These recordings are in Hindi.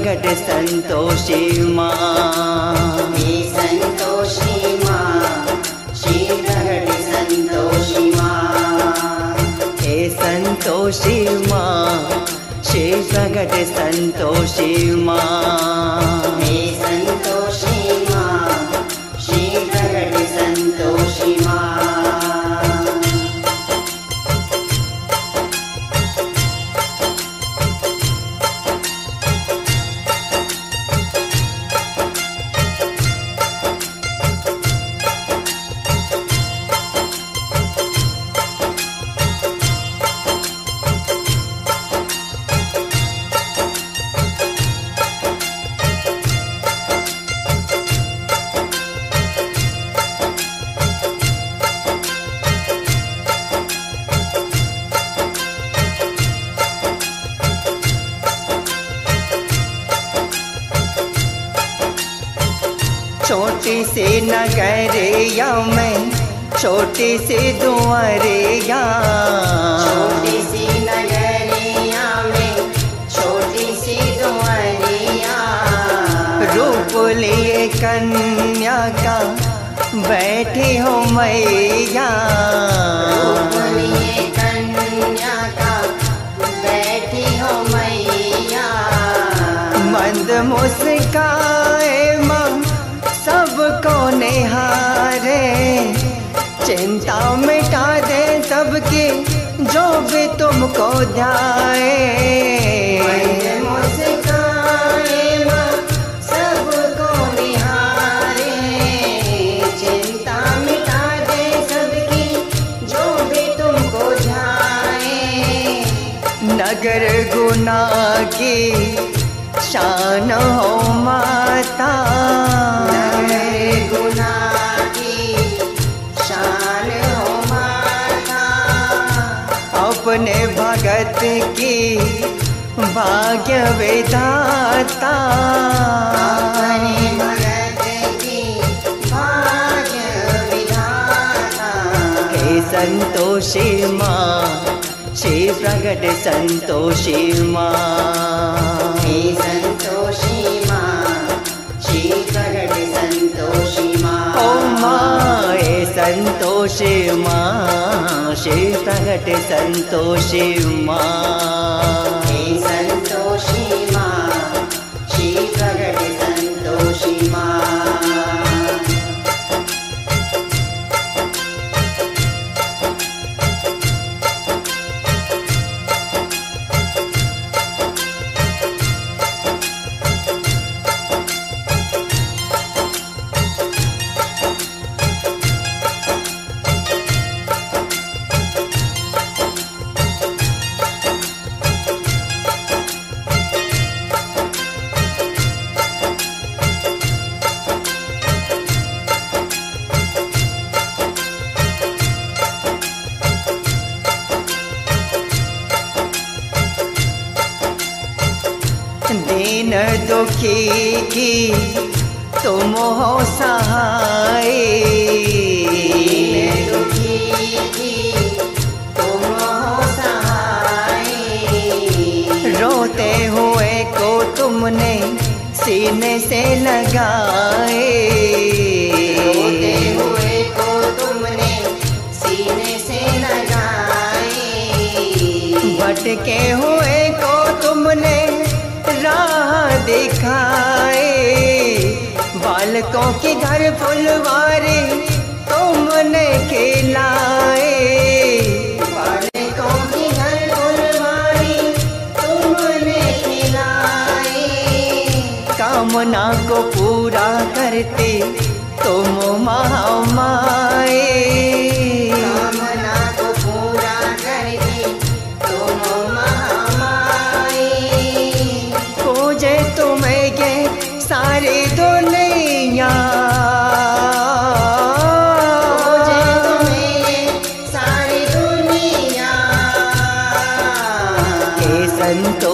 प्रगट संतोषी माँ। हे संतोषी माँ। श्री प्रगट संतोषी माँ। हे माँ। श्री प्रगट संतोषी माँ सी नगरिया में छोटी सी दुआरिया छोटी सी नगरिया में छोटी सी दुआरिया रूप लिए कन्या का बैठी हो मैया कन्या का बैठी हो मैया मंद मुस्काए चिंता मिटा दे सबकी जो भी तुमको ध्याए मुस्काए सबको निहारे। चिंता मिटा दे सबकी जो भी तुमको ध्याए नगर गुना की शान हो अपने भगत की भाग्य विधा्यवि सन्तोषी मा श्री प्रगट सन्तोषी मा। सन् सन्तोषे मा शीतकटि सन्तोषे मा दुखी की तुम हो सहाय। दुखी तुम हो सहाय। रोते हुए को तुमने सीने से लगाए। रोते हुए को तुमने सीने से लगाए। भटके हुए दिखाए। बालकों के घर फुलवारे तुमने मन बालकों घर के लाए कामना को पूरा करते तुम महामाए।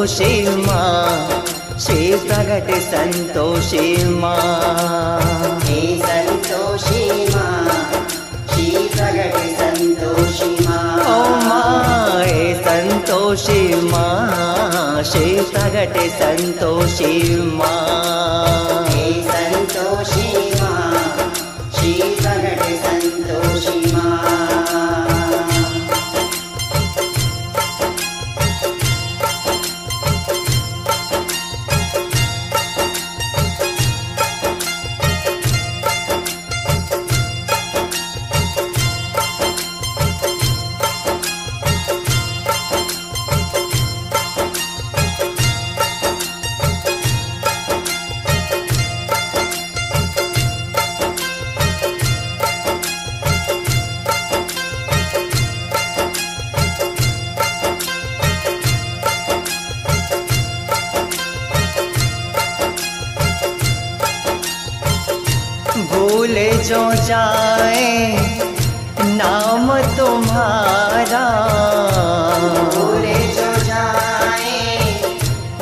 संतोषी माँ श्री प्रगट संतोषी माँ हे संतोषी माँ श्री प्रगट संतोषी ओ माँ हे संतोषी माँ श्री प्रगट संतोषी माँ भूल जो जाए नाम तुम्हारा। भूल जो जाए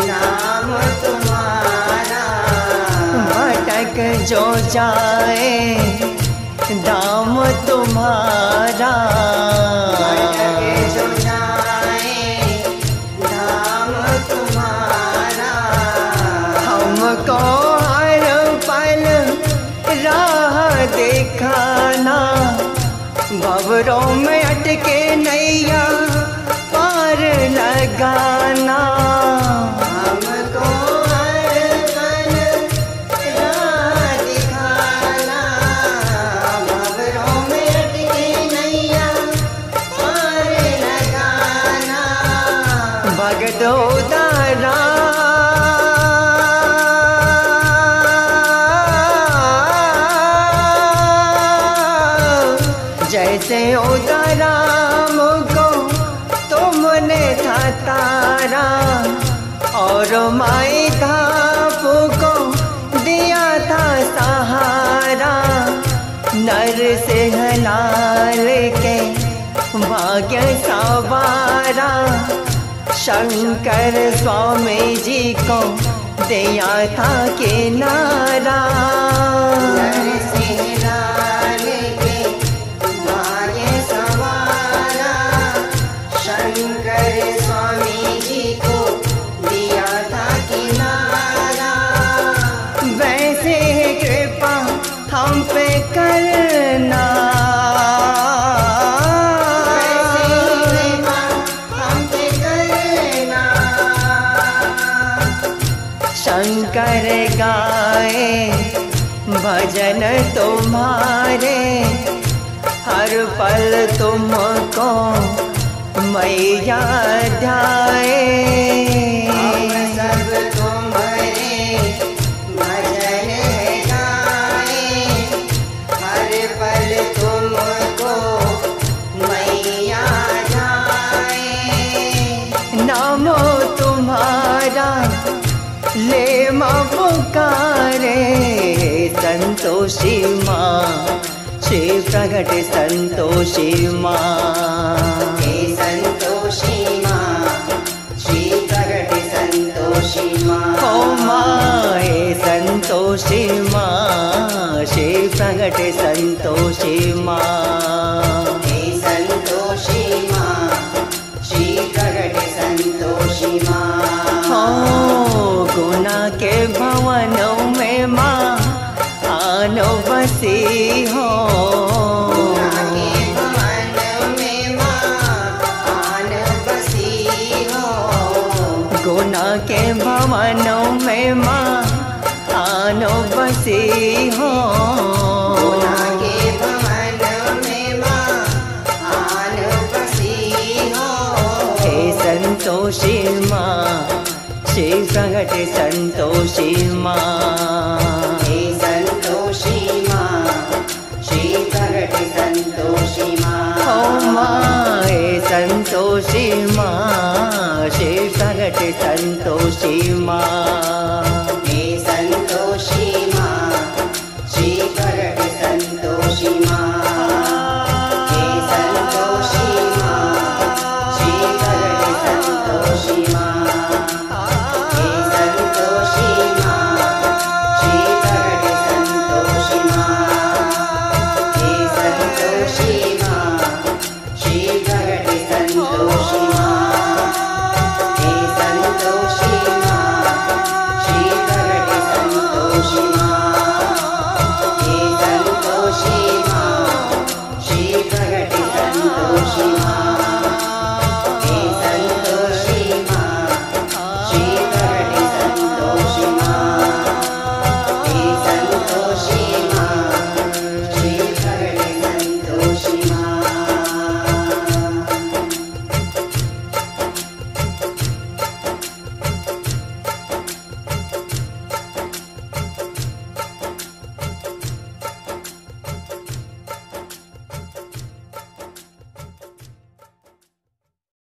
नाम तुम्हारा। भटक जो जाए भवरों में अटके नैया पार लगाना। हमको हर और माई धाप को दिया था सहारा, नर से हलाल के भाग्य सवारा। शंकर स्वामी जी को दिया था किनारा। नरसिंह लाल के भाग्य भजन तुम्हारे हर पल तुमको मैया ध्याए। ले माँ पुकारे संतोषी माँ श्री प्रगट संतोषी माँ. हे संतोषी माँ श्री प्रगट संतोषी माँ. ओ माँ हे संतोषी माँ श्री प्रगट संतोषी माँ. माँ श्री प्रगट संतोषी माँ। हे संतोषी माँ श्री संतोषी ओ माँ हे संतोषी माँ प्रगट संतोषी माँ